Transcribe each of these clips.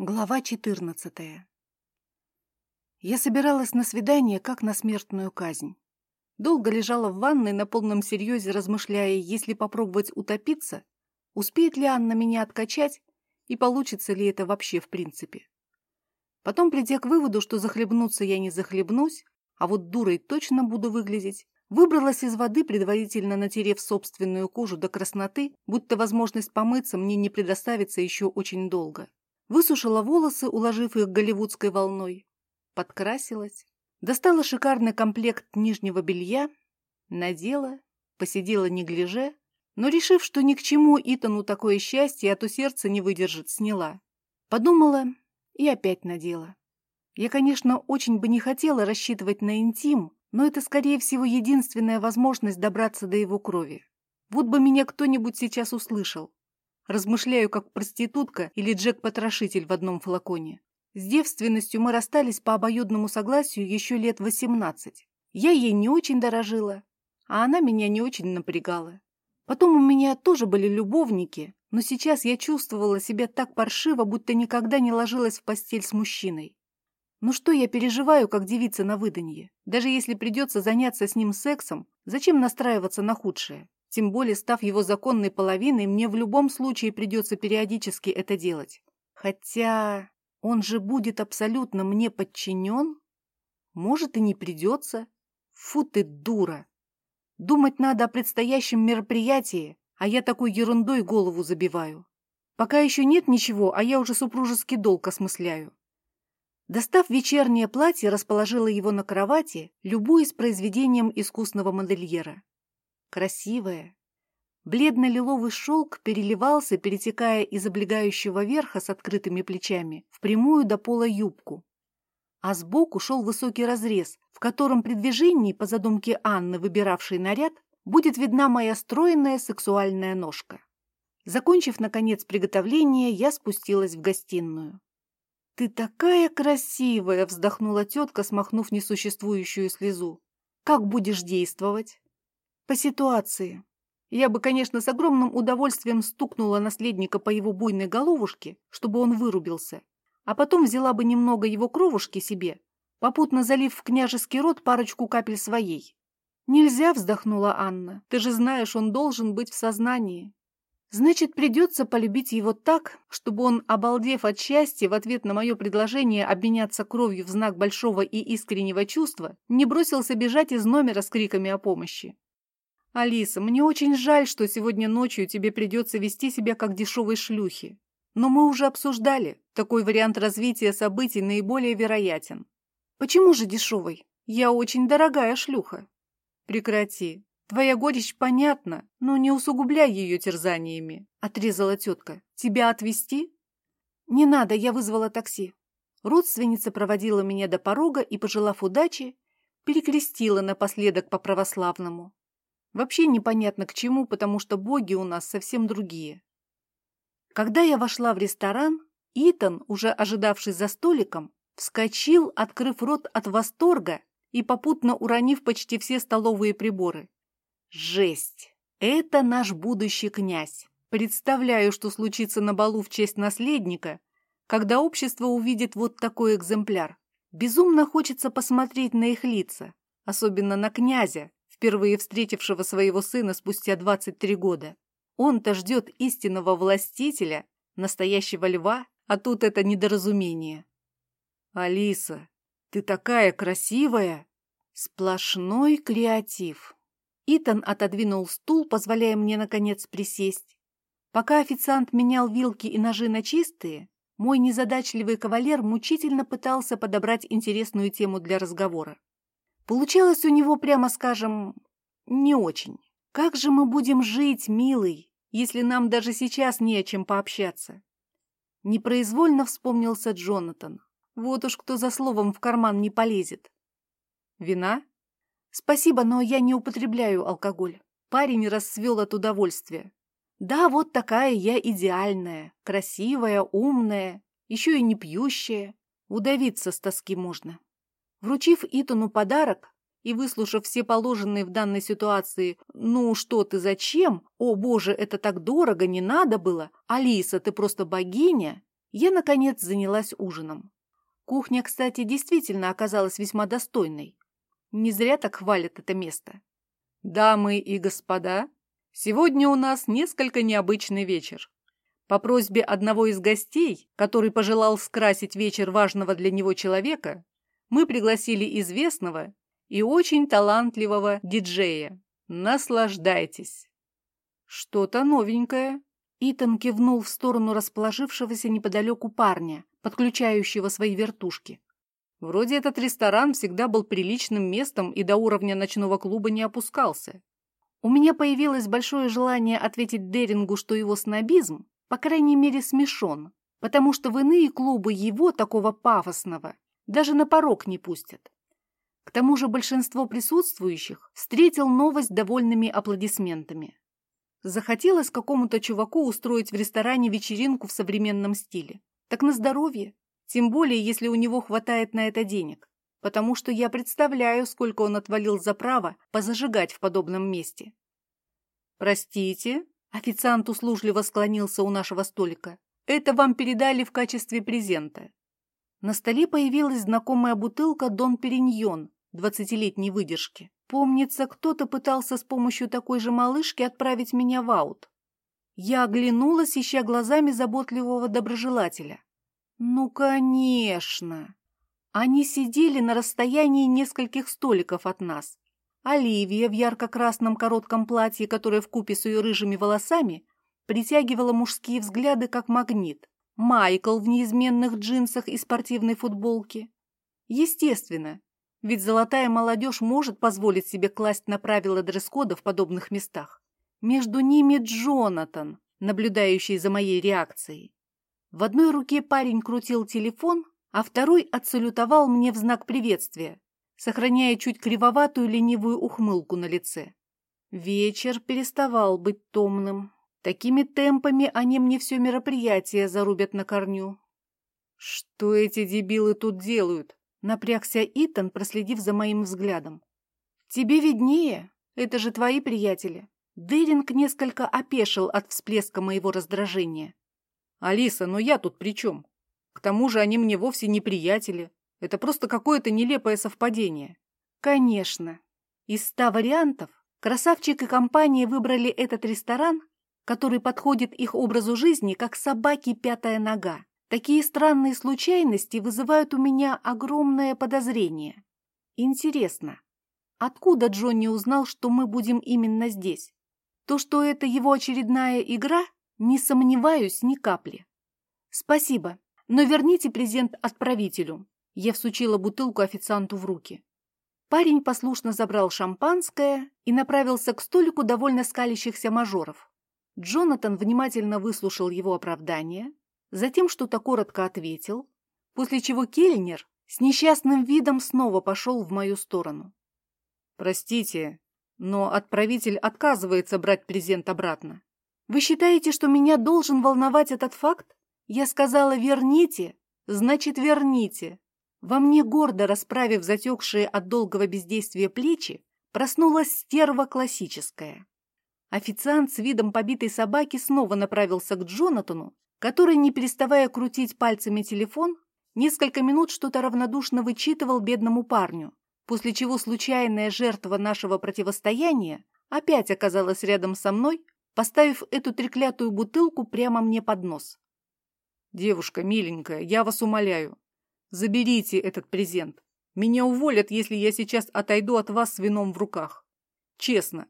Глава 14 Я собиралась на свидание, как на смертную казнь. Долго лежала в ванной на полном серьезе, размышляя, если попробовать утопиться, успеет ли Анна меня откачать и получится ли это вообще в принципе. Потом, придя к выводу, что захлебнуться я не захлебнусь, а вот дурой точно буду выглядеть, выбралась из воды, предварительно натерев собственную кожу до красноты, будто возможность помыться мне не предоставится еще очень долго. Высушила волосы, уложив их голливудской волной. Подкрасилась. Достала шикарный комплект нижнего белья. Надела. Посидела неглиже. Но, решив, что ни к чему Итану такое счастье, а то сердце не выдержит, сняла. Подумала и опять надела. Я, конечно, очень бы не хотела рассчитывать на интим, но это, скорее всего, единственная возможность добраться до его крови. Вот бы меня кто-нибудь сейчас услышал. Размышляю, как проститутка или Джек-потрошитель в одном флаконе. С девственностью мы расстались по обоюдному согласию еще лет восемнадцать. Я ей не очень дорожила, а она меня не очень напрягала. Потом у меня тоже были любовники, но сейчас я чувствовала себя так паршиво, будто никогда не ложилась в постель с мужчиной. Ну что я переживаю, как девица на выданье? Даже если придется заняться с ним сексом, зачем настраиваться на худшее? Тем более, став его законной половиной, мне в любом случае придется периодически это делать. Хотя он же будет абсолютно мне подчинен? Может, и не придется. Фу ты, дура! Думать надо о предстоящем мероприятии, а я такой ерундой голову забиваю. Пока еще нет ничего, а я уже супружеский долг осмысляю. Достав вечернее платье, расположила его на кровати, любуясь произведением искусного модельера красивая. Бледно-лиловый шелк переливался, перетекая из облегающего верха с открытыми плечами в прямую до пола юбку. А сбоку шел высокий разрез, в котором при движении, по задумке Анны, выбиравшей наряд, будет видна моя стройная сексуальная ножка. Закончив, наконец, приготовление, я спустилась в гостиную. «Ты такая красивая!» — вздохнула тетка, смахнув несуществующую слезу. «Как будешь действовать?» По ситуации. Я бы, конечно, с огромным удовольствием стукнула наследника по его буйной головушке, чтобы он вырубился, а потом взяла бы немного его кровушки себе, попутно залив в княжеский рот парочку капель своей. «Нельзя», — вздохнула Анна, — «ты же знаешь, он должен быть в сознании». Значит, придется полюбить его так, чтобы он, обалдев от счастья в ответ на мое предложение обменяться кровью в знак большого и искреннего чувства, не бросился бежать из номера с криками о помощи. «Алиса, мне очень жаль, что сегодня ночью тебе придется вести себя как дешевой шлюхи. Но мы уже обсуждали, такой вариант развития событий наиболее вероятен». «Почему же дешевой? Я очень дорогая шлюха». «Прекрати. Твоя горечь понятна, но не усугубляй ее терзаниями», — отрезала тетка. «Тебя отвезти?» «Не надо, я вызвала такси». Родственница проводила меня до порога и, пожелав удачи, перекрестила напоследок по православному. Вообще непонятно к чему, потому что боги у нас совсем другие. Когда я вошла в ресторан, Итан, уже ожидавший за столиком, вскочил, открыв рот от восторга и попутно уронив почти все столовые приборы. Жесть! Это наш будущий князь. Представляю, что случится на балу в честь наследника, когда общество увидит вот такой экземпляр. Безумно хочется посмотреть на их лица, особенно на князя, впервые встретившего своего сына спустя 23 года. Он-то ждет истинного властителя, настоящего льва, а тут это недоразумение. «Алиса, ты такая красивая!» Сплошной креатив. Итан отодвинул стул, позволяя мне, наконец, присесть. Пока официант менял вилки и ножи на чистые, мой незадачливый кавалер мучительно пытался подобрать интересную тему для разговора. Получалось у него, прямо скажем, не очень. Как же мы будем жить, милый, если нам даже сейчас не о чем пообщаться? Непроизвольно вспомнился Джонатан. Вот уж кто за словом в карман не полезет. Вина? Спасибо, но я не употребляю алкоголь. Парень расцвел от удовольствия. Да, вот такая я идеальная, красивая, умная, еще и не пьющая. Удавиться с тоски можно. Вручив Итану подарок и выслушав все положенные в данной ситуации «Ну что ты, зачем? О, боже, это так дорого, не надо было! Алиса, ты просто богиня!» я, наконец, занялась ужином. Кухня, кстати, действительно оказалась весьма достойной. Не зря так хвалят это место. Дамы и господа, сегодня у нас несколько необычный вечер. По просьбе одного из гостей, который пожелал скрасить вечер важного для него человека, мы пригласили известного и очень талантливого диджея. Наслаждайтесь. Что-то новенькое. Итан кивнул в сторону расположившегося неподалеку парня, подключающего свои вертушки. Вроде этот ресторан всегда был приличным местом и до уровня ночного клуба не опускался. У меня появилось большое желание ответить Дерингу, что его снобизм, по крайней мере, смешон, потому что в иные клубы его, такого пафосного, даже на порог не пустят. К тому же большинство присутствующих встретил новость довольными аплодисментами. Захотелось какому-то чуваку устроить в ресторане вечеринку в современном стиле. Так на здоровье. Тем более, если у него хватает на это денег. Потому что я представляю, сколько он отвалил за право позажигать в подобном месте. «Простите», — официант услужливо склонился у нашего столика, «это вам передали в качестве презента». На столе появилась знакомая бутылка «Дон Периньон» двадцатилетней выдержки. Помнится, кто-то пытался с помощью такой же малышки отправить меня в аут. Я оглянулась, ища глазами заботливого доброжелателя. Ну, конечно. Они сидели на расстоянии нескольких столиков от нас. Оливия в ярко-красном коротком платье, которое вкупе с ее рыжими волосами притягивала мужские взгляды как магнит. Майкл в неизменных джинсах и спортивной футболке. Естественно, ведь золотая молодежь может позволить себе класть на правила дресс-кода в подобных местах. Между ними Джонатан, наблюдающий за моей реакцией. В одной руке парень крутил телефон, а второй отсалютовал мне в знак приветствия, сохраняя чуть кривоватую ленивую ухмылку на лице. Вечер переставал быть томным. Такими темпами они мне все мероприятие зарубят на корню. «Что эти дебилы тут делают?» — напрягся Итан, проследив за моим взглядом. «Тебе виднее. Это же твои приятели». Деринг несколько опешил от всплеска моего раздражения. «Алиса, но я тут при чем? К тому же они мне вовсе не приятели. Это просто какое-то нелепое совпадение». «Конечно. Из ста вариантов красавчик и компания выбрали этот ресторан, который подходит их образу жизни, как собаки пятая нога. Такие странные случайности вызывают у меня огромное подозрение. Интересно, откуда Джонни узнал, что мы будем именно здесь? То, что это его очередная игра – не сомневаюсь ни капли. Спасибо, но верните презент отправителю. Я всучила бутылку официанту в руки. Парень послушно забрал шампанское и направился к столику довольно скалящихся мажоров. Джонатан внимательно выслушал его оправдание, затем что-то коротко ответил, после чего Кельнер с несчастным видом снова пошел в мою сторону. «Простите, но отправитель отказывается брать презент обратно. Вы считаете, что меня должен волновать этот факт? Я сказала «верните», значит «верните». Во мне, гордо расправив затекшие от долгого бездействия плечи, проснулась стерва классическая. Официант с видом побитой собаки снова направился к Джонатану, который, не переставая крутить пальцами телефон, несколько минут что-то равнодушно вычитывал бедному парню, после чего случайная жертва нашего противостояния опять оказалась рядом со мной, поставив эту треклятую бутылку прямо мне под нос. «Девушка, миленькая, я вас умоляю, заберите этот презент. Меня уволят, если я сейчас отойду от вас с вином в руках. Честно.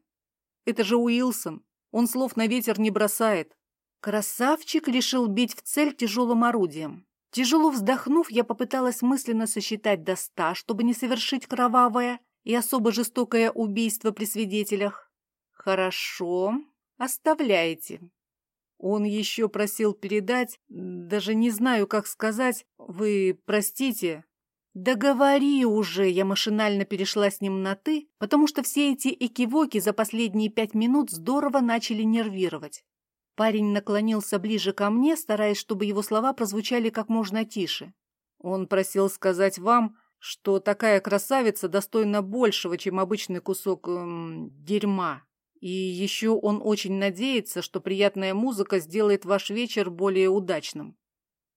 Это же Уилсон. Он слов на ветер не бросает». Красавчик решил бить в цель тяжелым орудием. Тяжело вздохнув, я попыталась мысленно сосчитать до ста, чтобы не совершить кровавое и особо жестокое убийство при свидетелях. «Хорошо, Оставляете. Он еще просил передать, даже не знаю, как сказать, вы простите. Да говори уже, я машинально перешла с ним на «ты», потому что все эти экивоки за последние пять минут здорово начали нервировать. Парень наклонился ближе ко мне, стараясь, чтобы его слова прозвучали как можно тише. Он просил сказать вам, что такая красавица достойна большего, чем обычный кусок эм, дерьма. И еще он очень надеется, что приятная музыка сделает ваш вечер более удачным.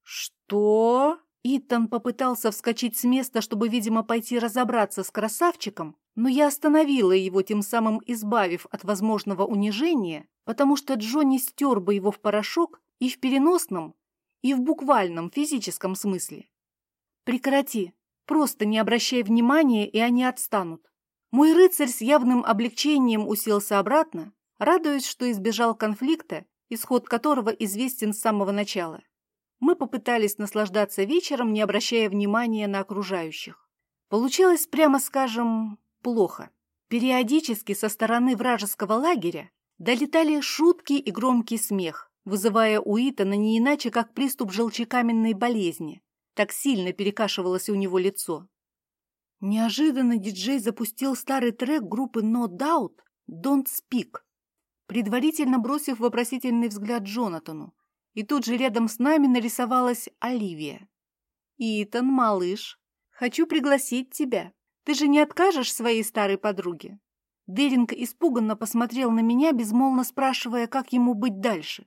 Что? Итан попытался вскочить с места, чтобы, видимо, пойти разобраться с красавчиком, но я остановила его, тем самым избавив от возможного унижения, потому что Джонни стер бы его в порошок и в переносном, и в буквальном физическом смысле. Прекрати, просто не обращай внимания, и они отстанут. Мой рыцарь с явным облегчением уселся обратно, радуясь, что избежал конфликта, исход которого известен с самого начала. Мы попытались наслаждаться вечером, не обращая внимания на окружающих. Получилось, прямо скажем, плохо. Периодически со стороны вражеского лагеря долетали шутки и громкий смех, вызывая у Итана не иначе, как приступ желчекаменной болезни. Так сильно перекашивалось у него лицо. Неожиданно диджей запустил старый трек группы No Doubt «Don't Speak», предварительно бросив вопросительный взгляд Джонатану. И тут же рядом с нами нарисовалась Оливия. «Итан, малыш, хочу пригласить тебя. Ты же не откажешь своей старой подруге?» Деринг испуганно посмотрел на меня, безмолвно спрашивая, как ему быть дальше.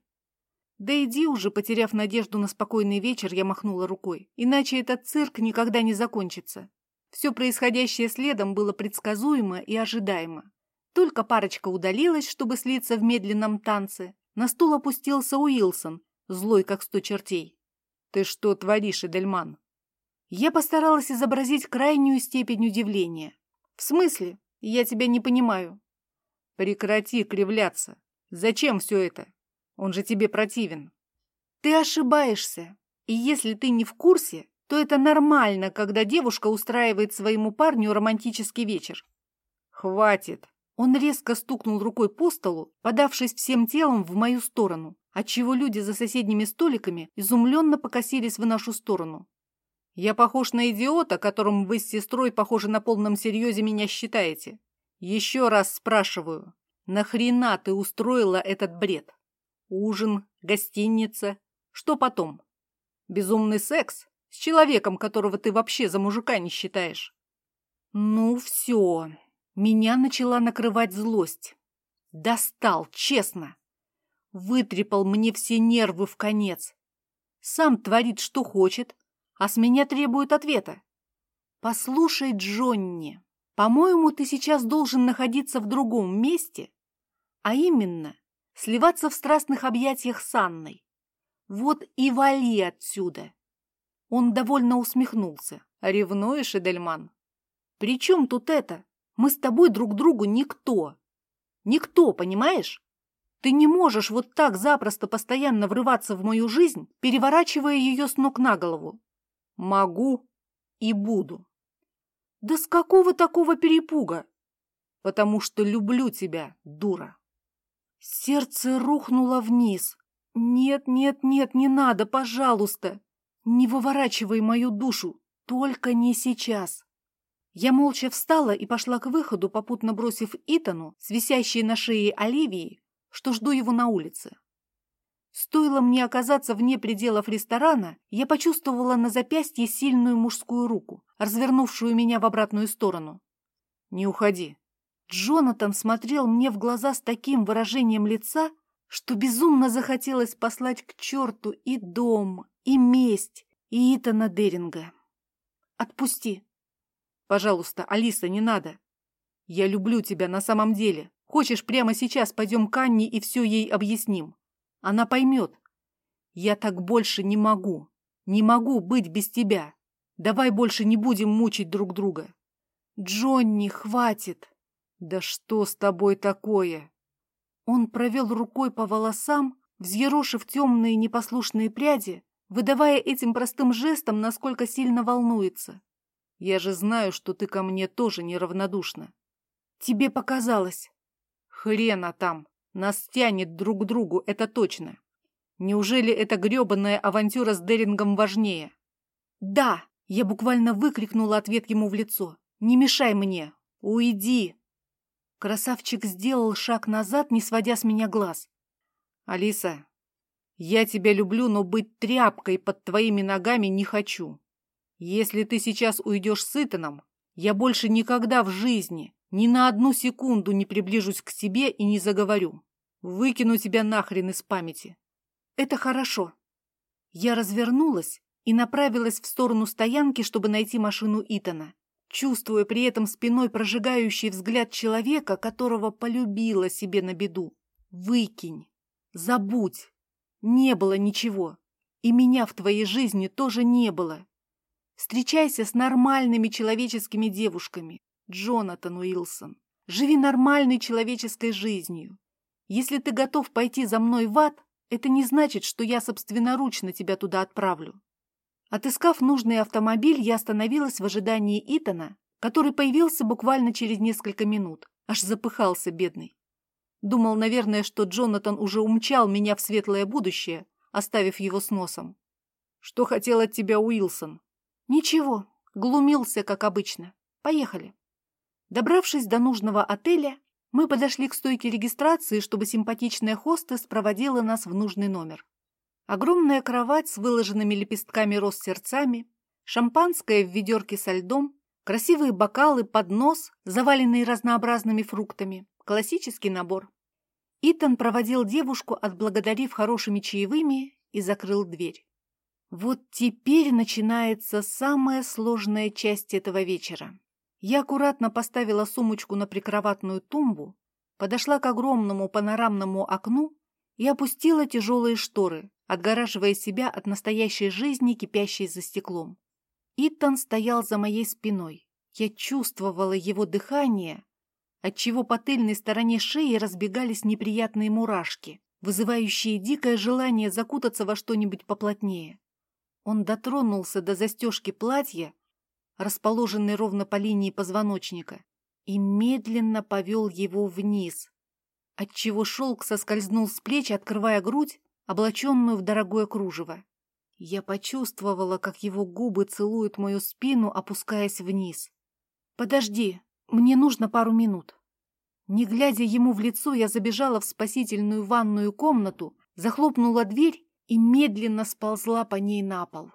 «Да иди уже», потеряв надежду на спокойный вечер, я махнула рукой. «Иначе этот цирк никогда не закончится». Все происходящее следом было предсказуемо и ожидаемо. Только парочка удалилась, чтобы слиться в медленном танце. На стул опустился Уилсон, злой как сто чертей. «Ты что творишь, Эдельман?» Я постаралась изобразить крайнюю степень удивления. «В смысле? Я тебя не понимаю». «Прекрати кривляться. Зачем все это? Он же тебе противен». «Ты ошибаешься. И если ты не в курсе, то это нормально, когда девушка устраивает своему парню романтический вечер. «Хватит!» Он резко стукнул рукой по столу, подавшись всем телом в мою сторону, отчего люди за соседними столиками изумленно покосились в нашу сторону. «Я похож на идиота, которым вы с сестрой, похоже, на полном серьезе меня считаете. Еще раз спрашиваю, нахрена ты устроила этот бред? Ужин, гостиница, что потом? Безумный секс? С человеком, которого ты вообще за мужика не считаешь. Ну все, меня начала накрывать злость. Достал, честно. Вытрепал мне все нервы в конец. Сам творит, что хочет, а с меня требует ответа. Послушай, Джонни, по-моему, ты сейчас должен находиться в другом месте, а именно сливаться в страстных объятиях с Анной. Вот и вали отсюда. Он довольно усмехнулся. «Ревнуешь, Эдельман?» «При чем тут это? Мы с тобой друг другу никто. Никто, понимаешь? Ты не можешь вот так запросто постоянно врываться в мою жизнь, переворачивая ее с ног на голову. Могу и буду. Да с какого такого перепуга? Потому что люблю тебя, дура. Сердце рухнуло вниз. Нет, нет, нет, не надо, пожалуйста. Не выворачивай мою душу, только не сейчас. Я молча встала и пошла к выходу, попутно бросив Итану с висящей на шее Оливии, что жду его на улице. Стоило мне оказаться вне пределов ресторана, я почувствовала на запястье сильную мужскую руку, развернувшую меня в обратную сторону. «Не уходи». Джонатан смотрел мне в глаза с таким выражением лица, что безумно захотелось послать к черту и дом, и месть, и Итана Деринга. Отпусти. Пожалуйста, Алиса, не надо. Я люблю тебя на самом деле. Хочешь, прямо сейчас пойдем к Анне и все ей объясним. Она поймет. Я так больше не могу. Не могу быть без тебя. Давай больше не будем мучить друг друга. Джонни, хватит. Да что с тобой такое? Он провел рукой по волосам, взъерошив темные непослушные пряди, выдавая этим простым жестом, насколько сильно волнуется. «Я же знаю, что ты ко мне тоже неравнодушна». «Тебе показалось». «Хрена там! Нас тянет друг к другу, это точно. Неужели эта гребаная авантюра с Дерингом важнее?» «Да!» — я буквально выкрикнула ответ ему в лицо. «Не мешай мне! Уйди!» Красавчик сделал шаг назад, не сводя с меня глаз. «Алиса, я тебя люблю, но быть тряпкой под твоими ногами не хочу. Если ты сейчас уйдешь с Итаном, я больше никогда в жизни ни на одну секунду не приближусь к тебе и не заговорю. Выкину тебя нахрен из памяти. Это хорошо. Я развернулась и направилась в сторону стоянки, чтобы найти машину Итана, чувствуя при этом спиной прожигающий взгляд человека, которого полюбила себе на беду. Выкинь, забудь, не было ничего, и меня в твоей жизни тоже не было. Встречайся с нормальными человеческими девушками, Джонатан Уилсон. Живи нормальной человеческой жизнью. Если ты готов пойти за мной в ад, это не значит, что я собственноручно тебя туда отправлю. Отыскав нужный автомобиль, я остановилась в ожидании Итана, который появился буквально через несколько минут. Аж запыхался, бедный. Думал, наверное, что Джонатан уже умчал меня в светлое будущее, оставив его с носом. Что хотел от тебя Уилсон? Ничего, глумился, как обычно. Поехали. Добравшись до нужного отеля, мы подошли к стойке регистрации, чтобы симпатичная хостес проводила нас в нужный номер. Огромная кровать с выложенными лепестками роз сердцами, шампанское в ведерке со льдом, красивые бокалы, поднос, заваленный разнообразными фруктами. Классический набор. Итан проводил девушку, отблагодарив хорошими чаевыми, и закрыл дверь. Вот теперь начинается самая сложная часть этого вечера. Я аккуратно поставила сумочку на прикроватную тумбу, подошла к огромному панорамному окну и опустила тяжелые шторы, отгораживая себя от настоящей жизни, кипящей за стеклом. Итан стоял за моей спиной. Я чувствовала его дыхание, отчего по тыльной стороне шеи разбегались неприятные мурашки, вызывающие дикое желание закутаться во что-нибудь поплотнее. Он дотронулся до застежки платья, расположенный ровно по линии позвоночника, и медленно повел его вниз, отчего шелк соскользнул с плеч, открывая грудь, облаченную в дорогое кружево. Я почувствовала, как его губы целуют мою спину, опускаясь вниз. «Подожди, мне нужно пару минут». Не глядя ему в лицо, я забежала в спасительную ванную комнату, захлопнула дверь и медленно сползла по ней на пол.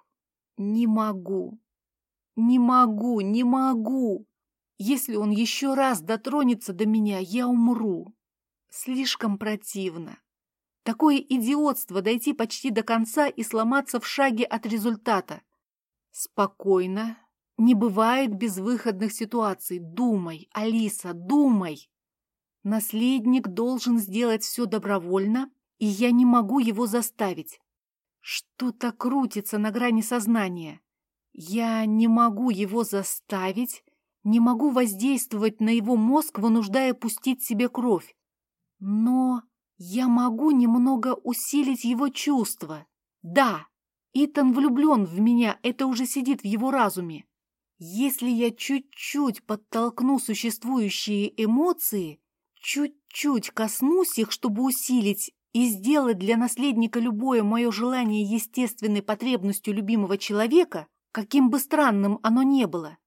«Не могу, не могу, не могу. Если он еще раз дотронется до меня, я умру. Слишком противно. Такое идиотство дойти почти до конца и сломаться в шаге от результата. Спокойно. Не бывает безвыходных ситуаций. Думай, Алиса, думай. Наследник должен сделать все добровольно, и я не могу его заставить. Что-то крутится на грани сознания. Я не могу его заставить, не могу воздействовать на его мозг, вынуждая пустить себе кровь. Но я могу немного усилить его чувства. Да, Итан влюблен в меня, это уже сидит в его разуме. Если я чуть-чуть подтолкну существующие эмоции, чуть-чуть коснусь их, чтобы усилить и сделать для наследника любое мое желание естественной потребностью любимого человека, каким бы странным оно не было.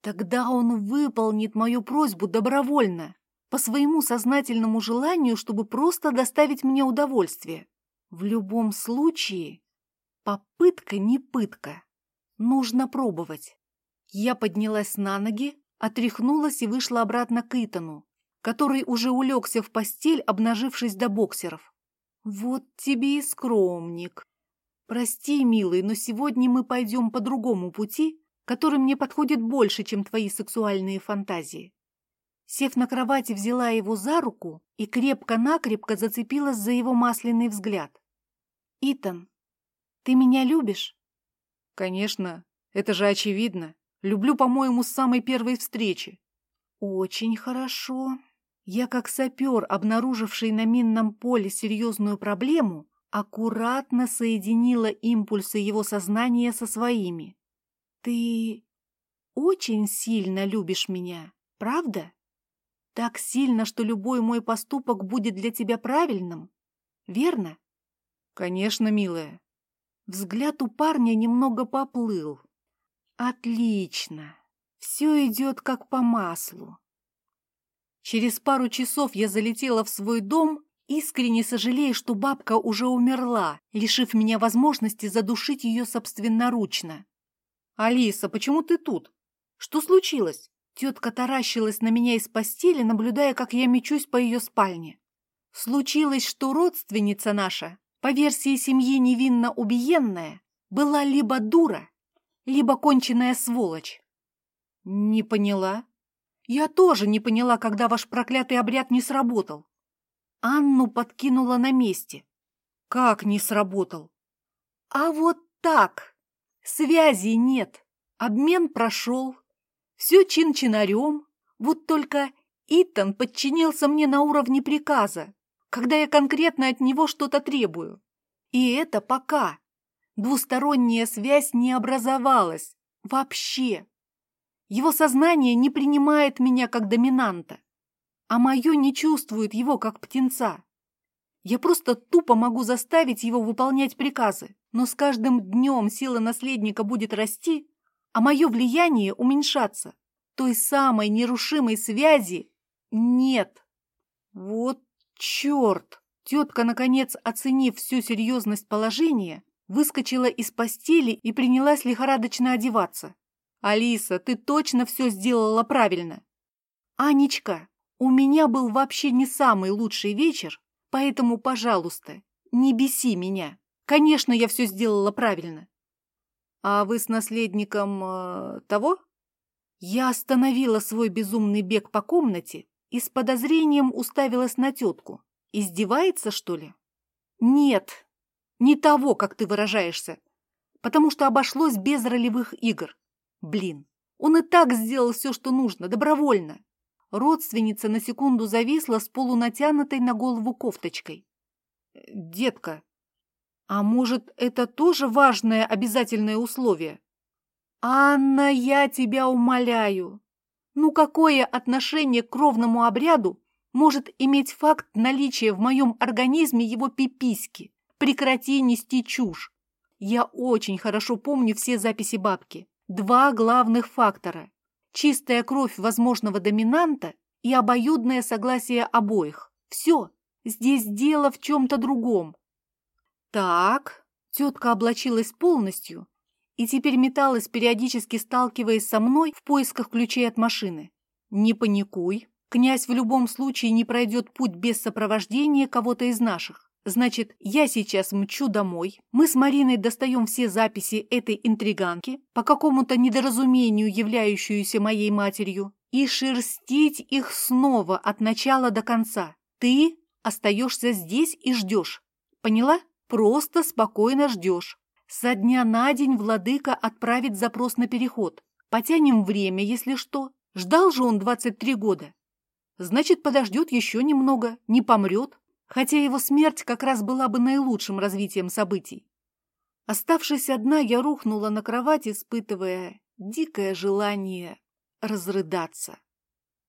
Тогда он выполнит мою просьбу добровольно, по своему сознательному желанию, чтобы просто доставить мне удовольствие. В любом случае, попытка не пытка. Нужно пробовать. Я поднялась на ноги, отряхнулась и вышла обратно к Итану, который уже улегся в постель, обнажившись до боксеров. Вот тебе и скромник. «Прости, милый, но сегодня мы пойдем по другому пути, который мне подходит больше, чем твои сексуальные фантазии». Сев на кровати, взяла его за руку и крепко-накрепко зацепилась за его масляный взгляд. «Итан, ты меня любишь?» «Конечно, это же очевидно. Люблю, по-моему, с самой первой встречи». «Очень хорошо. Я, как сапер, обнаруживший на минном поле серьезную проблему, аккуратно соединила импульсы его сознания со своими. «Ты очень сильно любишь меня, правда? Так сильно, что любой мой поступок будет для тебя правильным, верно?» «Конечно, милая». Взгляд у парня немного поплыл. «Отлично. Все идет как по маслу». Через пару часов я залетела в свой дом Искренне сожалею, что бабка уже умерла, лишив меня возможности задушить ее собственноручно. «Алиса, почему ты тут? Что случилось?» Тетка таращилась на меня из постели, наблюдая, как я мечусь по ее спальне. «Случилось, что родственница наша по версии семьи невинно убиенная, была либо дура, либо конченая сволочь. Не поняла. Я тоже не поняла, когда ваш проклятый обряд не сработал. Анну подкинула на месте. Как не сработал? А вот так. Связи нет. Обмен прошел. Все чин-чинарем. Вот только Итан подчинился мне на уровне приказа, когда я конкретно от него что-то требую. И это пока. Двусторонняя связь не образовалась. Вообще. Его сознание не принимает меня как доминанта, а мое не чувствует его как птенца. Я просто тупо могу заставить его выполнять приказы, но с каждым днем сила наследника будет расти, а мое влияние уменьшаться. Той самой нерушимой связи нет. Вот черт! Тетка, наконец, оценив всю серьезность положения, выскочила из постели и принялась лихорадочно одеваться. «Алиса, ты точно все сделала правильно?» «Анечка, у меня был вообще не самый лучший вечер, поэтому, пожалуйста, не беси меня. Конечно, я все сделала правильно». «А вы с наследником э, того?» Я остановила свой безумный бег по комнате и с подозрением уставилась на тетку. Издевается, что ли? Нет, не того, как ты выражаешься, потому что обошлось без ролевых игр. Блин, он и так сделал все, что нужно, добровольно. Родственница на секунду зависла с полунатянутой на голову кофточкой. «Детка, а может, это тоже важное обязательное условие?» «Анна, я тебя умоляю, ну какое отношение к кровному обряду может иметь факт наличия в моем организме его пиписьки? Прекрати нести чушь. Я очень хорошо помню все записи бабки. Два главных фактора. Чистая кровь возможного доминанта и обоюдное согласие обоих. Все. Здесь дело в чем-то другом. Так, тетка облачилась полностью и теперь металась, периодически сталкиваясь со мной в поисках ключей от машины. «Не паникуй. Князь в любом случае не пройдет путь без сопровождения кого-то из наших. Значит, я сейчас мчу домой. Мы с Мариной достаем все записи этой интриганки, по какому-то недоразумению являющуюся моей матерью, и шерстить их снова от начала до конца. Ты остаешься здесь и ждешь. Поняла? Просто спокойно ждешь. Со дня на день владыка отправит запрос на переход. Потянем время, если что. Ждал же он 23 года. Значит, подождет еще немного, не помрет, хотя его смерть как раз была бы наилучшим развитием событий. Оставшись одна, я рухнула на кровать, испытывая дикое желание разрыдаться.